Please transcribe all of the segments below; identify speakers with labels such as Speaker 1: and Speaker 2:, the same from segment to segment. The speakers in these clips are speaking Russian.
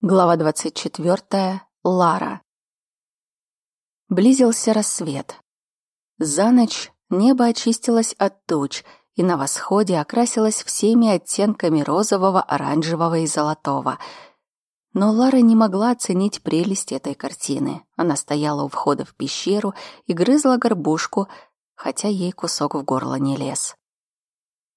Speaker 1: Глава 24. Лара. Близился рассвет. За ночь небо очистилось от туч и на восходе окрасилось всеми оттенками розового, оранжевого и золотого. Но Лара не могла оценить прелесть этой картины. Она стояла у входа в пещеру и грызла горбушку, хотя ей кусок в горло не лез.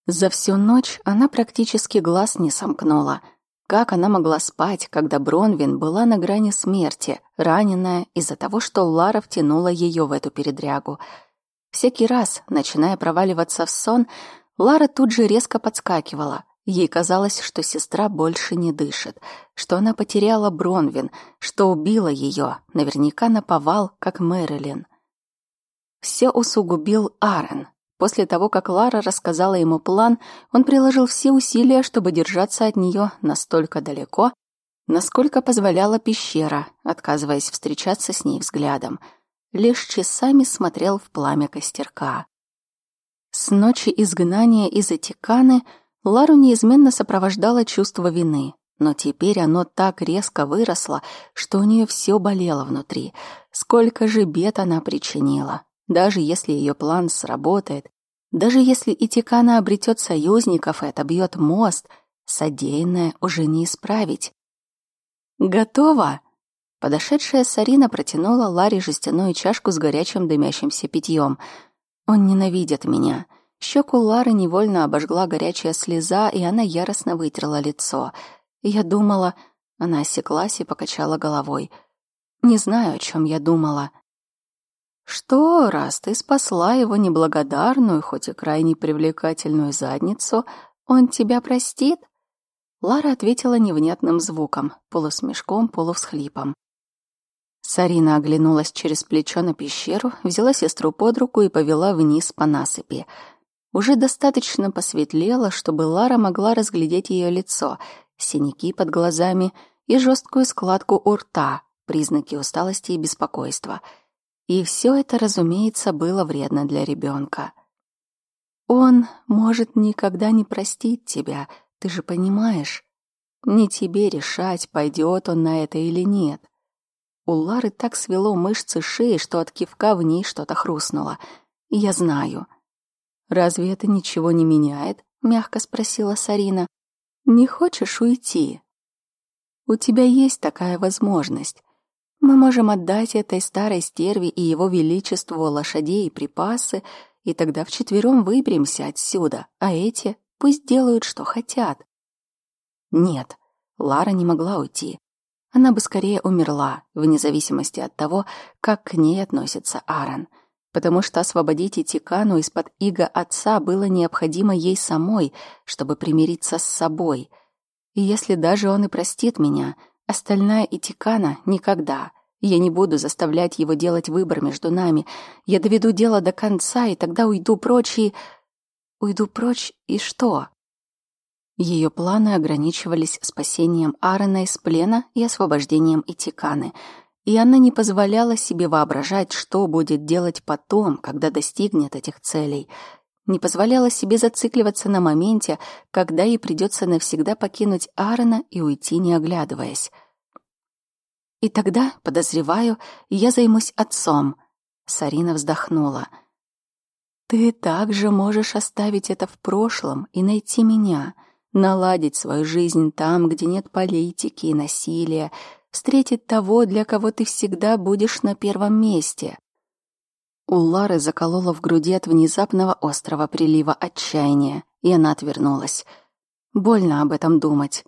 Speaker 1: За всю ночь она практически глаз не сомкнула — как она могла спать, когда Бронвин была на грани смерти, раненая из-за того, что Лара втянула ее в эту передрягу? Всякий раз, начиная проваливаться в сон, Лара тут же резко подскакивала. Ей казалось, что сестра больше не дышит, что она потеряла Бронвин, что убила ее, наверняка наповал, как Мэрилин. Все усугубил Аарон, После того, как Лара рассказала ему план, он приложил все усилия, чтобы держаться от нее настолько далеко, насколько позволяла пещера, отказываясь встречаться с ней взглядом. Лишь часами смотрел в пламя костерка. С ночи изгнания из Этиканы Лару неизменно сопровождало чувство вины, но теперь оно так резко выросло, что у нее все болело внутри. Сколько же бед она причинила. Даже если ее план сработает, даже если Итикана обретет союзников и отобьет мост, содеянное уже не исправить. «Готово!» Подошедшая Сарина протянула Ларе жестяную чашку с горячим дымящимся питьем. «Он ненавидит меня». Щеку Лары невольно обожгла горячая слеза, и она яростно вытерла лицо. Я думала... Она осеклась и покачала головой. «Не знаю, о чем я думала». Что, раз ты спасла его неблагодарную, хоть и крайне привлекательную задницу, он тебя простит? Лара ответила невнятным звуком, полусмешком, полувсхлипом. Сарина оглянулась через плечо на пещеру, взяла сестру под руку и повела вниз по насыпи. Уже достаточно посветлело, чтобы Лара могла разглядеть ее лицо, синяки под глазами и жесткую складку у рта, признаки усталости и беспокойства — и все это, разумеется, было вредно для ребенка. Он может никогда не простить тебя, ты же понимаешь. Не тебе решать, пойдет он на это или нет. У Лары так свело мышцы шеи, что от кивка в ней что-то хрустнуло. Я знаю. Разве это ничего не меняет? мягко спросила Сарина. Не хочешь уйти? У тебя есть такая возможность. Мы можем отдать этой старой стерве и его величеству лошадей и припасы, и тогда вчетвером выберемся отсюда, а эти пусть делают, что хотят. Нет, Лара не могла уйти. Она бы скорее умерла, вне зависимости от того, как к ней относится Аарон, потому что освободить Итикану из-под иго отца было необходимо ей самой, чтобы примириться с собой. И если даже он и простит меня — Остальная Итикана никогда. Я не буду заставлять его делать выбор между нами. Я доведу дело до конца, и тогда уйду прочь и... Уйду прочь и что? Ее планы ограничивались спасением Аарона из плена и освобождением Итиканы, и она не позволяла себе воображать, что будет делать потом, когда достигнет этих целей — не позволяла себе зацикливаться на моменте, когда ей придется навсегда покинуть Аарона и уйти, не оглядываясь. И тогда, подозреваю, я займусь отцом. Сарина вздохнула. Ты также можешь оставить это в прошлом и найти меня, наладить свою жизнь там, где нет политики и насилия, встретить того, для кого ты всегда будешь на первом месте. У Лары заколола в груди от внезапного острого прилива отчаяния, и она отвернулась. Больно об этом думать.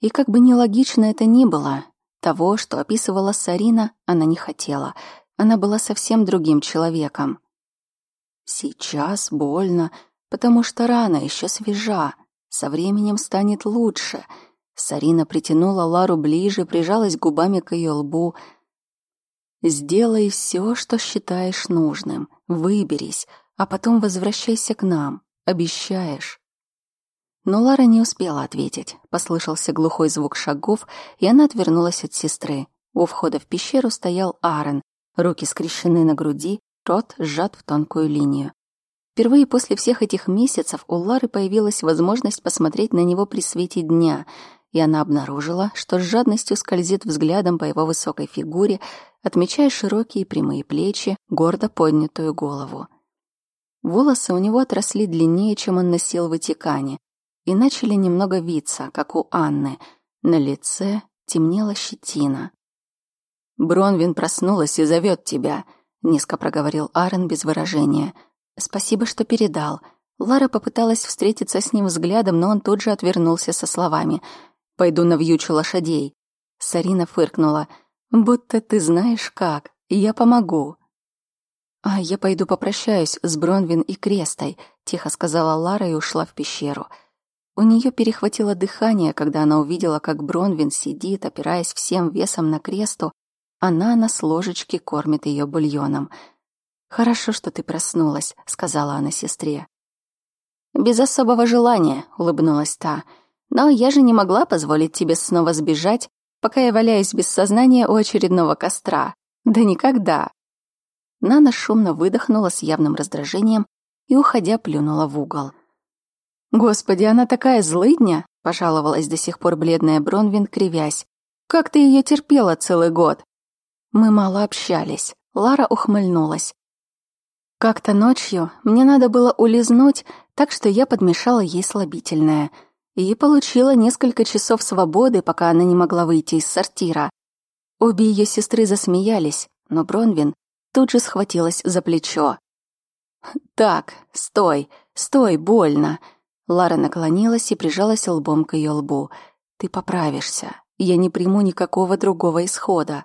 Speaker 1: И как бы нелогично это ни было, того, что описывала Сарина, она не хотела. Она была совсем другим человеком. Сейчас больно, потому что рана еще свежа. Со временем станет лучше. Сарина притянула Лару ближе, прижалась губами к ее лбу — Сделай все, что считаешь нужным. Выберись, а потом возвращайся к нам. Обещаешь?» Но Лара не успела ответить. Послышался глухой звук шагов, и она отвернулась от сестры. У входа в пещеру стоял Аарон, руки скрещены на груди, рот сжат в тонкую линию. Впервые после всех этих месяцев у Лары появилась возможность посмотреть на него при свете дня, и она обнаружила, что с жадностью скользит взглядом по его высокой фигуре, отмечая широкие прямые плечи, гордо поднятую голову. Волосы у него отросли длиннее, чем он носил в Ватикане, и начали немного виться, как у Анны. На лице темнела щетина. «Бронвин проснулась и зовет тебя», — низко проговорил Аарон без выражения. «Спасибо, что передал». Лара попыталась встретиться с ним взглядом, но он тут же отвернулся со словами «Пойду навьючу лошадей». Сарина фыркнула. «Будто ты знаешь как. Я помогу». «А я пойду попрощаюсь с Бронвин и Крестой», — тихо сказала Лара и ушла в пещеру. У нее перехватило дыхание, когда она увидела, как Бронвин сидит, опираясь всем весом на кресту, а Нана с ложечки кормит ее бульоном. «Хорошо, что ты проснулась», — сказала она сестре. «Без особого желания», — улыбнулась та. «Но я же не могла позволить тебе снова сбежать, пока я валяюсь без сознания у очередного костра. Да никогда». Нана шумно выдохнула с явным раздражением и, уходя, плюнула в угол. «Господи, она такая злыдня!» — пожаловалась до сих пор бледная Бронвин, кривясь. «Как ты ее терпела целый год?» Мы мало общались. Лара ухмыльнулась. Как-то ночью мне надо было улизнуть, так что я подмешала ей слабительное. И получила несколько часов свободы, пока она не могла выйти из сортира. Обе ее сестры засмеялись, но Бронвин тут же схватилась за плечо. «Так, стой, стой, больно!» Лара наклонилась и прижалась лбом к ее лбу. «Ты поправишься. Я не приму никакого другого исхода».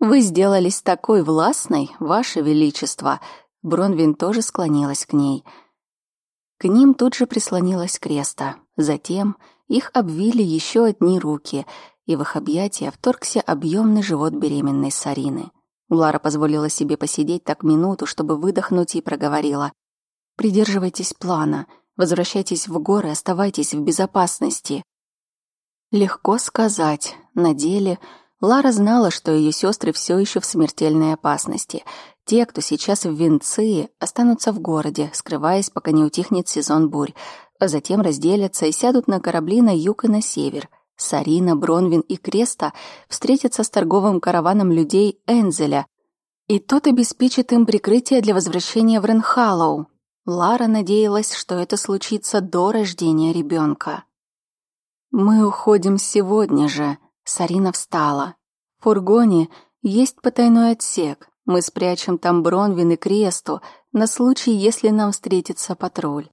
Speaker 1: «Вы сделались такой властной, Ваше Величество!» Бронвин тоже склонилась к ней. К ним тут же прислонилась креста. Затем их обвили еще одни руки, и в их объятия вторгся объемный живот беременной Сарины. Лара позволила себе посидеть так минуту, чтобы выдохнуть, и проговорила. «Придерживайтесь плана. Возвращайтесь в горы, оставайтесь в безопасности». Легко сказать. На деле Лара знала, что ее сестры все еще в смертельной опасности. Те, кто сейчас в Венции, останутся в городе, скрываясь, пока не утихнет сезон бурь, а затем разделятся и сядут на корабли на юг и на север. Сарина, Бронвин и Креста встретятся с торговым караваном людей Энзеля, и тот обеспечит им прикрытие для возвращения в Ренхаллоу. Лара надеялась, что это случится до рождения ребенка. «Мы уходим сегодня же», Сарина встала. В фургоне есть потайной отсек. Мы спрячем там Бронвин и Кресту на случай, если нам встретится патруль.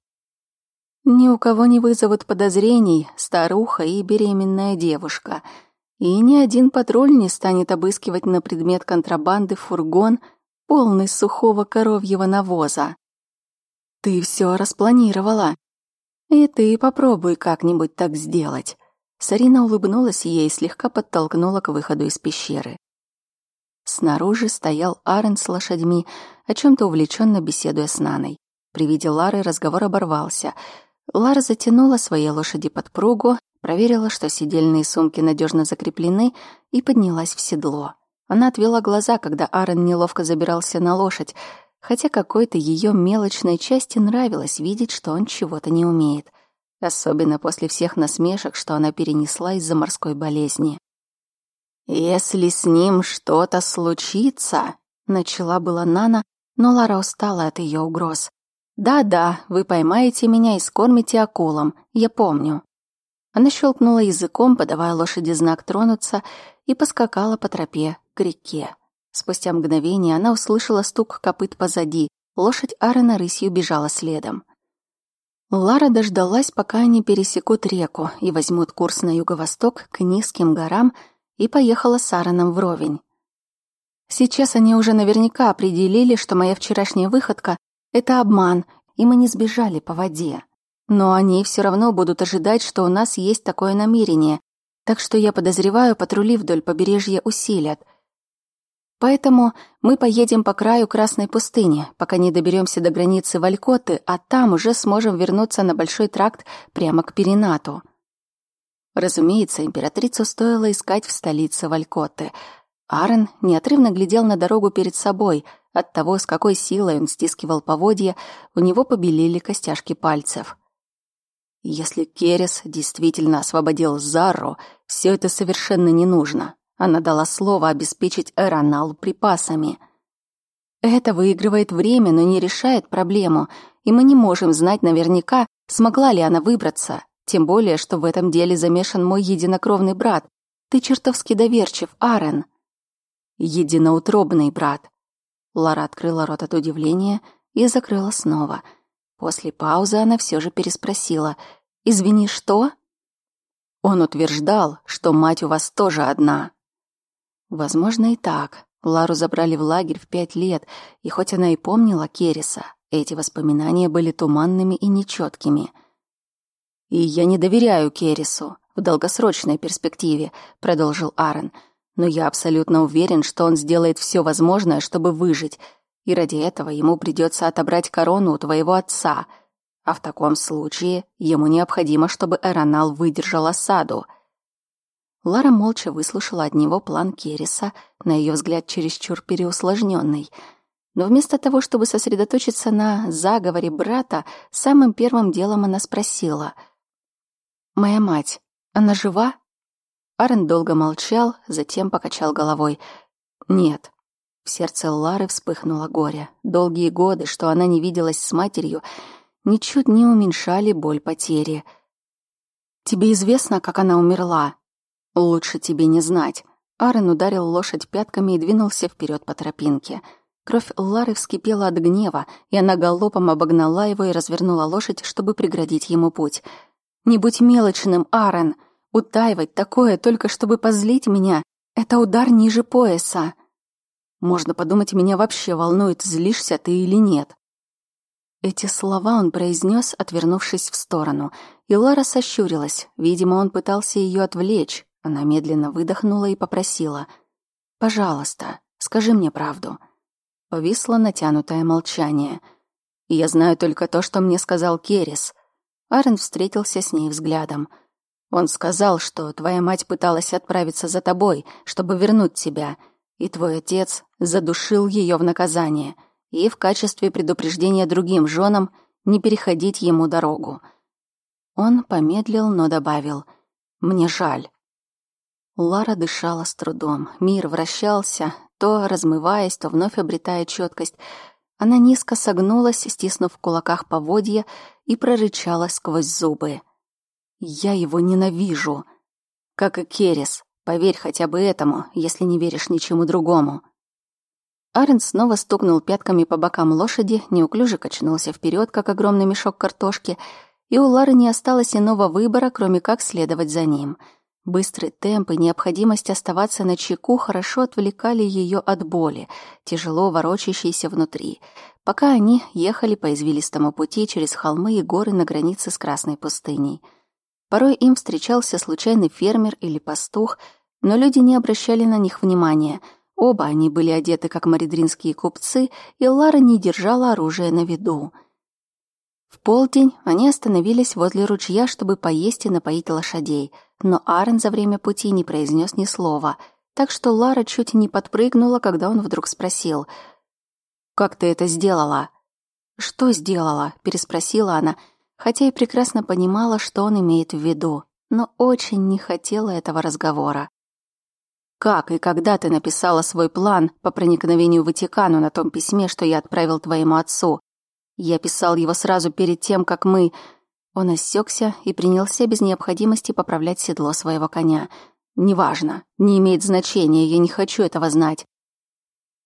Speaker 1: Ни у кого не вызовут подозрений старуха и беременная девушка. И ни один патруль не станет обыскивать на предмет контрабанды фургон, полный сухого коровьего навоза. Ты все распланировала. И ты попробуй как-нибудь так сделать. Сарина улыбнулась ей и слегка подтолкнула к выходу из пещеры. Снаружи стоял Арен с лошадьми, о чем-то увлеченно беседуя с Наной. При виде Лары разговор оборвался. Лара затянула своей лошади под пругу, проверила, что сидельные сумки надежно закреплены, и поднялась в седло. Она отвела глаза, когда Арен неловко забирался на лошадь, хотя какой-то ее мелочной части нравилось видеть, что он чего-то не умеет — особенно после всех насмешек, что она перенесла из-за морской болезни. «Если с ним что-то случится», — начала была Нана, но Лара устала от ее угроз. «Да-да, вы поймаете меня и скормите акулам, я помню». Она щелкнула языком, подавая лошади знак тронуться, и поскакала по тропе к реке. Спустя мгновение она услышала стук копыт позади. Лошадь Аарона рысью бежала следом. Лара дождалась, пока они пересекут реку и возьмут курс на юго-восток к низким горам и поехала с Аароном вровень. Сейчас они уже наверняка определили, что моя вчерашняя выходка — это обман, и мы не сбежали по воде. Но они все равно будут ожидать, что у нас есть такое намерение, так что я подозреваю, патрули вдоль побережья усилят — Поэтому мы поедем по краю Красной пустыни, пока не доберемся до границы Валькоты, а там уже сможем вернуться на Большой тракт прямо к Перинату. Разумеется, императрицу стоило искать в столице Валькоты. Аарон неотрывно глядел на дорогу перед собой. От того, с какой силой он стискивал поводья, у него побелели костяшки пальцев. Если Керес действительно освободил Зару, все это совершенно не нужно. Она дала слово обеспечить Эронал припасами. Это выигрывает время, но не решает проблему, и мы не можем знать наверняка, смогла ли она выбраться. Тем более, что в этом деле замешан мой единокровный брат. Ты чертовски доверчив, Арен. Единоутробный брат. Лара открыла рот от удивления и закрыла снова. После паузы она все же переспросила. «Извини, что?» Он утверждал, что мать у вас тоже одна. Возможно, и так. Лару забрали в лагерь в пять лет, и хоть она и помнила Кериса, эти воспоминания были туманными и нечеткими. «И я не доверяю Керису в долгосрочной перспективе», — продолжил Аарон. «Но я абсолютно уверен, что он сделает все возможное, чтобы выжить, и ради этого ему придется отобрать корону у твоего отца. А в таком случае ему необходимо, чтобы Эронал выдержал осаду». Лара молча выслушала от него план Керриса, на ее взгляд чересчур переусложненный. Но вместо того, чтобы сосредоточиться на заговоре брата, самым первым делом она спросила. «Моя мать, она жива?» Арен долго молчал, затем покачал головой. «Нет». В сердце Лары вспыхнуло горе. Долгие годы, что она не виделась с матерью, ничуть не уменьшали боль потери. «Тебе известно, как она умерла?» «Лучше тебе не знать». Аарон ударил лошадь пятками и двинулся вперед по тропинке. Кровь Лары вскипела от гнева, и она галопом обогнала его и развернула лошадь, чтобы преградить ему путь. «Не будь мелочным, Аарон! Утаивать такое, только чтобы позлить меня, это удар ниже пояса!» «Можно подумать, меня вообще волнует, злишься ты или нет». Эти слова он произнес, отвернувшись в сторону, и Лара сощурилась. Видимо, он пытался ее отвлечь, она медленно выдохнула и попросила. «Пожалуйста, скажи мне правду». Повисло натянутое молчание. «Я знаю только то, что мне сказал Керис». Арен встретился с ней взглядом. «Он сказал, что твоя мать пыталась отправиться за тобой, чтобы вернуть тебя, и твой отец задушил ее в наказание, и в качестве предупреждения другим женам не переходить ему дорогу». Он помедлил, но добавил «Мне жаль». Лара дышала с трудом. Мир вращался, то размываясь, то вновь обретая четкость. Она низко согнулась, стиснув в кулаках поводья, и прорычала сквозь зубы. «Я его ненавижу!» «Как и Керес. Поверь хотя бы этому, если не веришь ничему другому». Арен снова стукнул пятками по бокам лошади, неуклюже качнулся вперед, как огромный мешок картошки, и у Лары не осталось иного выбора, кроме как следовать за ним — Быстрый темп и необходимость оставаться на чеку хорошо отвлекали ее от боли, тяжело ворочащейся внутри, пока они ехали по извилистому пути через холмы и горы на границе с Красной пустыней. Порой им встречался случайный фермер или пастух, но люди не обращали на них внимания. Оба они были одеты как маридринские купцы, и Лара не держала оружие на виду. В полдень они остановились возле ручья, чтобы поесть и напоить лошадей — но Аарон за время пути не произнес ни слова, так что Лара чуть не подпрыгнула, когда он вдруг спросил. «Как ты это сделала?» «Что сделала?» — переспросила она, хотя и прекрасно понимала, что он имеет в виду, но очень не хотела этого разговора. «Как и когда ты написала свой план по проникновению в Ватикану на том письме, что я отправил твоему отцу? Я писал его сразу перед тем, как мы...» Он осекся и принялся без необходимости поправлять седло своего коня. «Неважно, не имеет значения, я не хочу этого знать».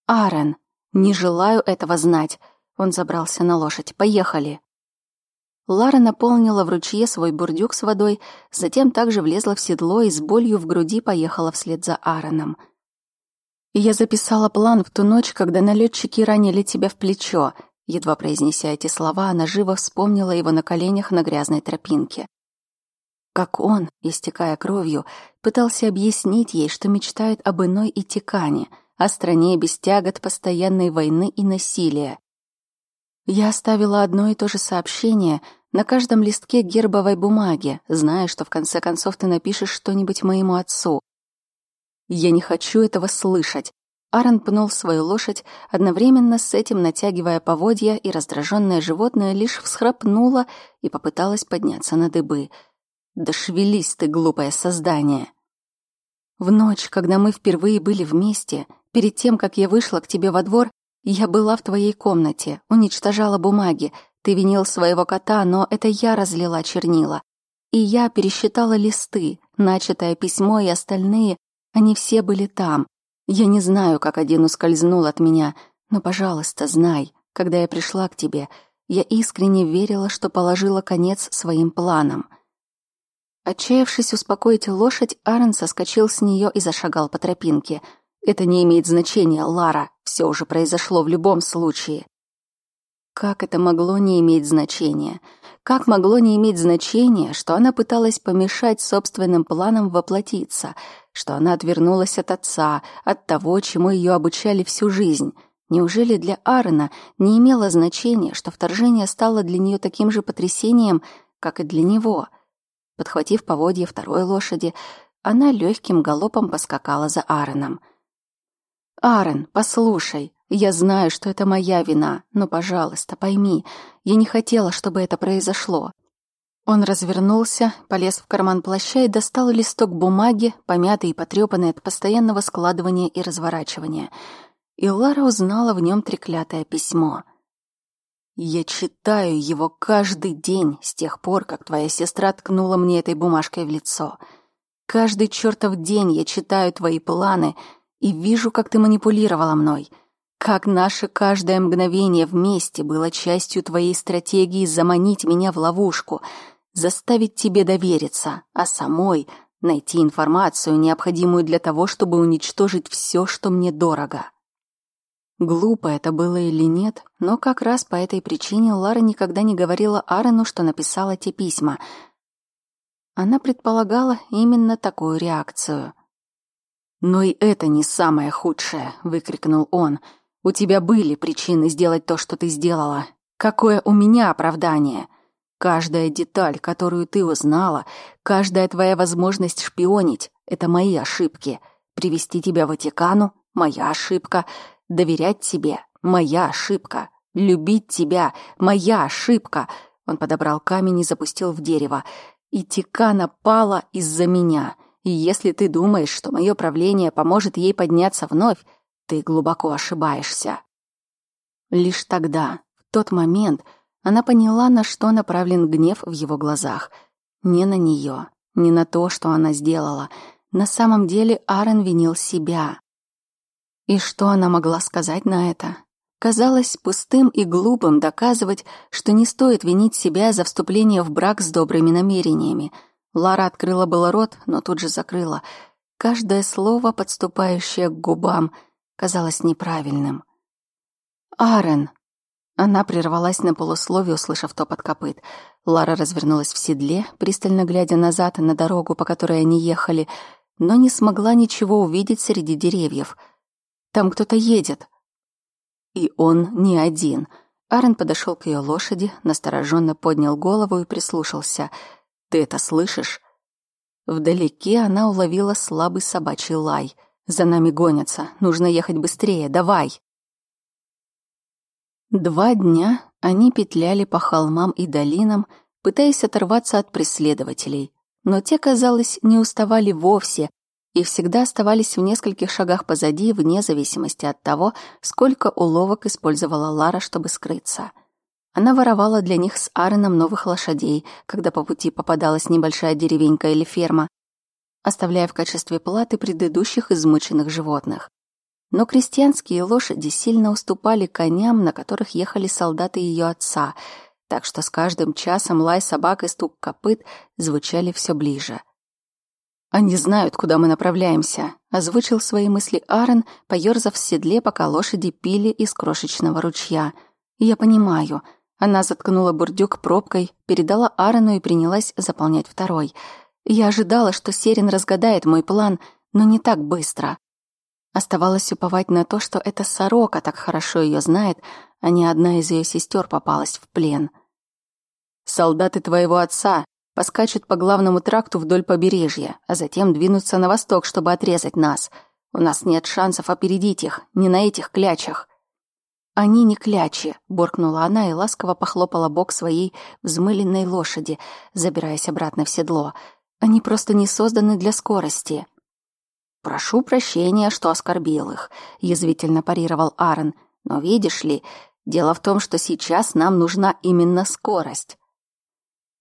Speaker 1: «Аарон, не желаю этого знать». Он забрался на лошадь. «Поехали». Лара наполнила в ручье свой бурдюк с водой, затем также влезла в седло и с болью в груди поехала вслед за Аароном. «Я записала план в ту ночь, когда налетчики ранили тебя в плечо», Едва произнеся эти слова, она живо вспомнила его на коленях на грязной тропинке. Как он, истекая кровью, пытался объяснить ей, что мечтает об иной Итикане, о стране без тягот постоянной войны и насилия. Я оставила одно и то же сообщение на каждом листке гербовой бумаги, зная, что в конце концов ты напишешь что-нибудь моему отцу. Я не хочу этого слышать. Аарон пнул свою лошадь, одновременно с этим натягивая поводья, и раздраженное животное лишь всхрапнуло и попыталось подняться на дыбы. «Да шевелись ты, глупое создание!» В ночь, когда мы впервые были вместе, перед тем, как я вышла к тебе во двор, я была в твоей комнате, уничтожала бумаги, ты винил своего кота, но это я разлила чернила. И я пересчитала листы, начатое письмо и остальные, они все были там, я не знаю, как один ускользнул от меня, но, пожалуйста, знай, когда я пришла к тебе, я искренне верила, что положила конец своим планам. Отчаявшись успокоить лошадь, Аарон соскочил с нее и зашагал по тропинке. Это не имеет значения, Лара, все уже произошло в любом случае. Как это могло не иметь значения? Как могло не иметь значения, что она пыталась помешать собственным планам воплотиться, что она отвернулась от отца, от того, чему ее обучали всю жизнь? Неужели для Аарона не имело значения, что вторжение стало для нее таким же потрясением, как и для него? Подхватив поводья второй лошади, она легким галопом поскакала за Аароном. «Аарон, послушай, я знаю, что это моя вина, но, пожалуйста, пойми, я не хотела, чтобы это произошло. Он развернулся, полез в карман плаща и достал листок бумаги, помятый и потрепанный от постоянного складывания и разворачивания. И Лара узнала в нем треклятое письмо. «Я читаю его каждый день с тех пор, как твоя сестра ткнула мне этой бумажкой в лицо. Каждый чертов день я читаю твои планы и вижу, как ты манипулировала мной». Как наше каждое мгновение вместе было частью твоей стратегии заманить меня в ловушку, заставить тебе довериться, а самой найти информацию, необходимую для того, чтобы уничтожить все, что мне дорого. Глупо это было или нет, но как раз по этой причине Лара никогда не говорила Аарону, что написала те письма. Она предполагала именно такую реакцию. «Но и это не самое худшее», — выкрикнул он — у тебя были причины сделать то, что ты сделала. Какое у меня оправдание? Каждая деталь, которую ты узнала, каждая твоя возможность шпионить — это мои ошибки. Привести тебя в Ватикану — моя ошибка. Доверять тебе — моя ошибка. Любить тебя — моя ошибка. Он подобрал камень и запустил в дерево. И Тикана пала из-за меня. И если ты думаешь, что мое правление поможет ей подняться вновь, ты глубоко ошибаешься. Лишь тогда, в тот момент, она поняла, на что направлен гнев в его глазах. Не на нее, не на то, что она сделала. На самом деле Аарон винил себя. И что она могла сказать на это? Казалось пустым и глупым доказывать, что не стоит винить себя за вступление в брак с добрыми намерениями. Лара открыла было рот, но тут же закрыла. Каждое слово, подступающее к губам, казалось неправильным. «Арен!» Она прервалась на полусловие, услышав топот копыт. Лара развернулась в седле, пристально глядя назад на дорогу, по которой они ехали, но не смогла ничего увидеть среди деревьев. «Там кто-то едет!» И он не один. Арен подошел к ее лошади, настороженно поднял голову и прислушался. «Ты это слышишь?» Вдалеке она уловила слабый собачий лай — за нами гонятся. Нужно ехать быстрее. Давай. Два дня они петляли по холмам и долинам, пытаясь оторваться от преследователей. Но те, казалось, не уставали вовсе и всегда оставались в нескольких шагах позади, вне зависимости от того, сколько уловок использовала Лара, чтобы скрыться. Она воровала для них с Аароном новых лошадей, когда по пути попадалась небольшая деревенька или ферма, оставляя в качестве платы предыдущих измученных животных. Но крестьянские лошади сильно уступали коням, на которых ехали солдаты ее отца, так что с каждым часом лай собак и стук копыт звучали все ближе. «Они знают, куда мы направляемся», — озвучил свои мысли Аарон, поёрзав в седле, пока лошади пили из крошечного ручья. «Я понимаю». Она заткнула бурдюк пробкой, передала Аарону и принялась заполнять второй — я ожидала, что Серин разгадает мой план, но не так быстро. Оставалось уповать на то, что эта сорока так хорошо ее знает, а не одна из ее сестер попалась в плен. Солдаты твоего отца поскачут по главному тракту вдоль побережья, а затем двинутся на восток, чтобы отрезать нас. У нас нет шансов опередить их, не на этих клячах. Они не клячи, буркнула она и ласково похлопала бок своей взмыленной лошади, забираясь обратно в седло. Они просто не созданы для скорости. Прошу прощения, что оскорбил их, язвительно парировал Аарон. Но видишь ли, дело в том, что сейчас нам нужна именно скорость.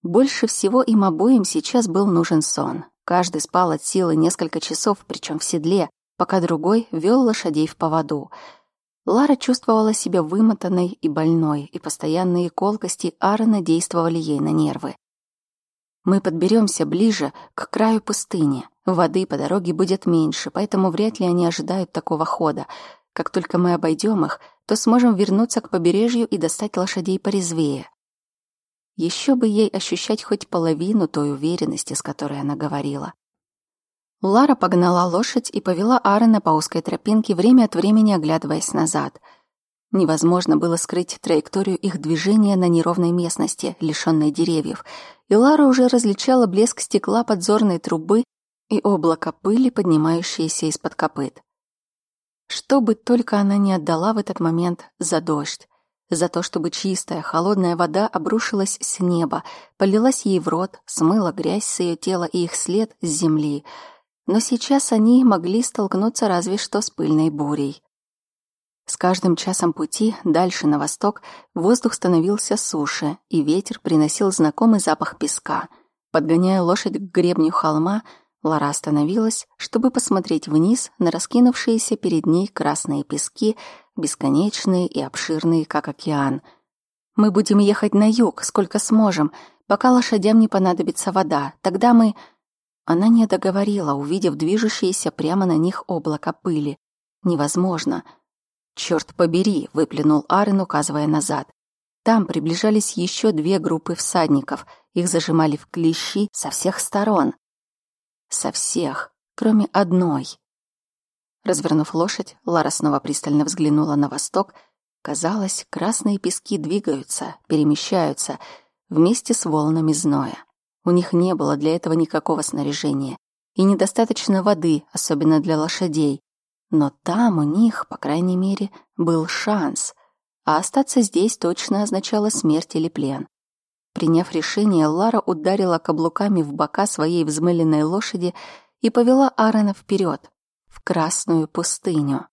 Speaker 1: Больше всего им обоим сейчас был нужен сон. Каждый спал от силы несколько часов, причем в седле, пока другой вел лошадей в поводу — Лара чувствовала себя вымотанной и больной, и постоянные колкости Аарона действовали ей на нервы. Мы подберемся ближе к краю пустыни. Воды по дороге будет меньше, поэтому вряд ли они ожидают такого хода. Как только мы обойдем их, то сможем вернуться к побережью и достать лошадей порезвее. Еще бы ей ощущать хоть половину той уверенности, с которой она говорила. Лара погнала лошадь и повела Аарона по узкой тропинке, время от времени оглядываясь назад. Невозможно было скрыть траекторию их движения на неровной местности, лишённой деревьев, и Лара уже различала блеск стекла подзорной трубы и облако пыли, поднимающееся из-под копыт. Что бы только она не отдала в этот момент за дождь, за то, чтобы чистая, холодная вода обрушилась с неба, полилась ей в рот, смыла грязь с ее тела и их след с земли — но сейчас они могли столкнуться разве что с пыльной бурей. С каждым часом пути дальше на восток воздух становился суше, и ветер приносил знакомый запах песка. Подгоняя лошадь к гребню холма, Лара остановилась, чтобы посмотреть вниз на раскинувшиеся перед ней красные пески, бесконечные и обширные, как океан. «Мы будем ехать на юг, сколько сможем, пока лошадям не понадобится вода. Тогда мы...» Она не договорила, увидев движущееся прямо на них облако пыли. Невозможно. Черт побери, выплюнул Арен, указывая назад. Там приближались еще две группы всадников. Их зажимали в клещи со всех сторон. Со всех, кроме одной. Развернув лошадь, Лара снова пристально взглянула на восток. Казалось, красные пески двигаются, перемещаются вместе с волнами зноя. У них не было для этого никакого снаряжения и недостаточно воды, особенно для лошадей. Но там у них, по крайней мере, был шанс, а остаться здесь точно означало смерть или плен. Приняв решение, Лара ударила каблуками в бока своей взмыленной лошади и повела Аарона вперед, в красную пустыню.